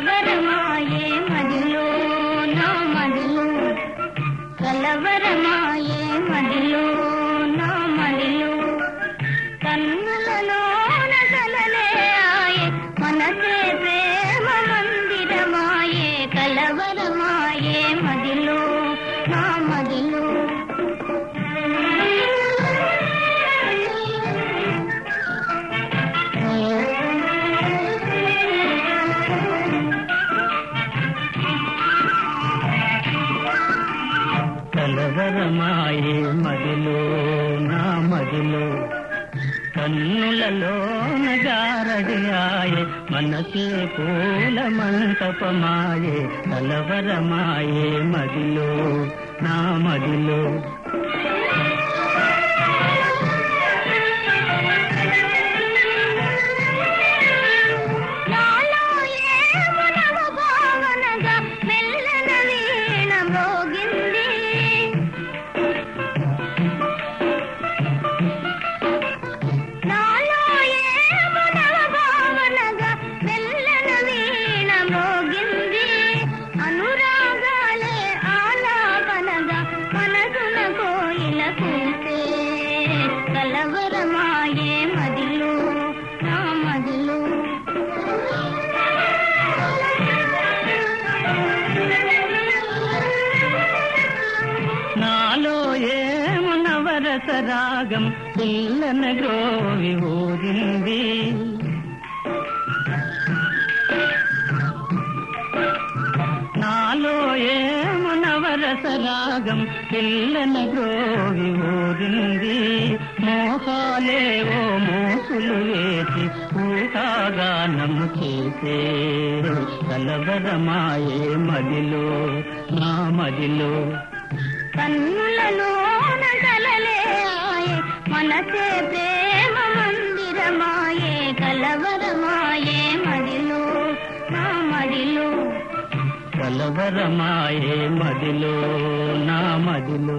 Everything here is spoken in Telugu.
కలవరమాయే మదిలో నా మదిలో. కలవరమాయే మదిలో నా మదిలో. కన్న కలవరమాయే మదిలో నా మదిలో. కన్నులలో నగారడియాయే మనసే పూల మంటపమాయే కలవరమాయే మదిలో నా మదిలో. కలవరమాయే మదిలో నా మదిలో. నాలో ఏము రాగం పిల్లన గ్రోవి ఊరింది నాలో ఏమునవరస రాగం పిల్లన గ్రోవి మోహాలేవో మోసులు వేసి ఊహాగానము చేసే. కలవరమాయే మదిలో నా మదిలో. కన్నులలో ఆయే మనసే ప్రేమ మందిరమాయే కలవరమాయే మదిలో నా మదిలో. కలవరమాయే మదిలో నా మదిలో.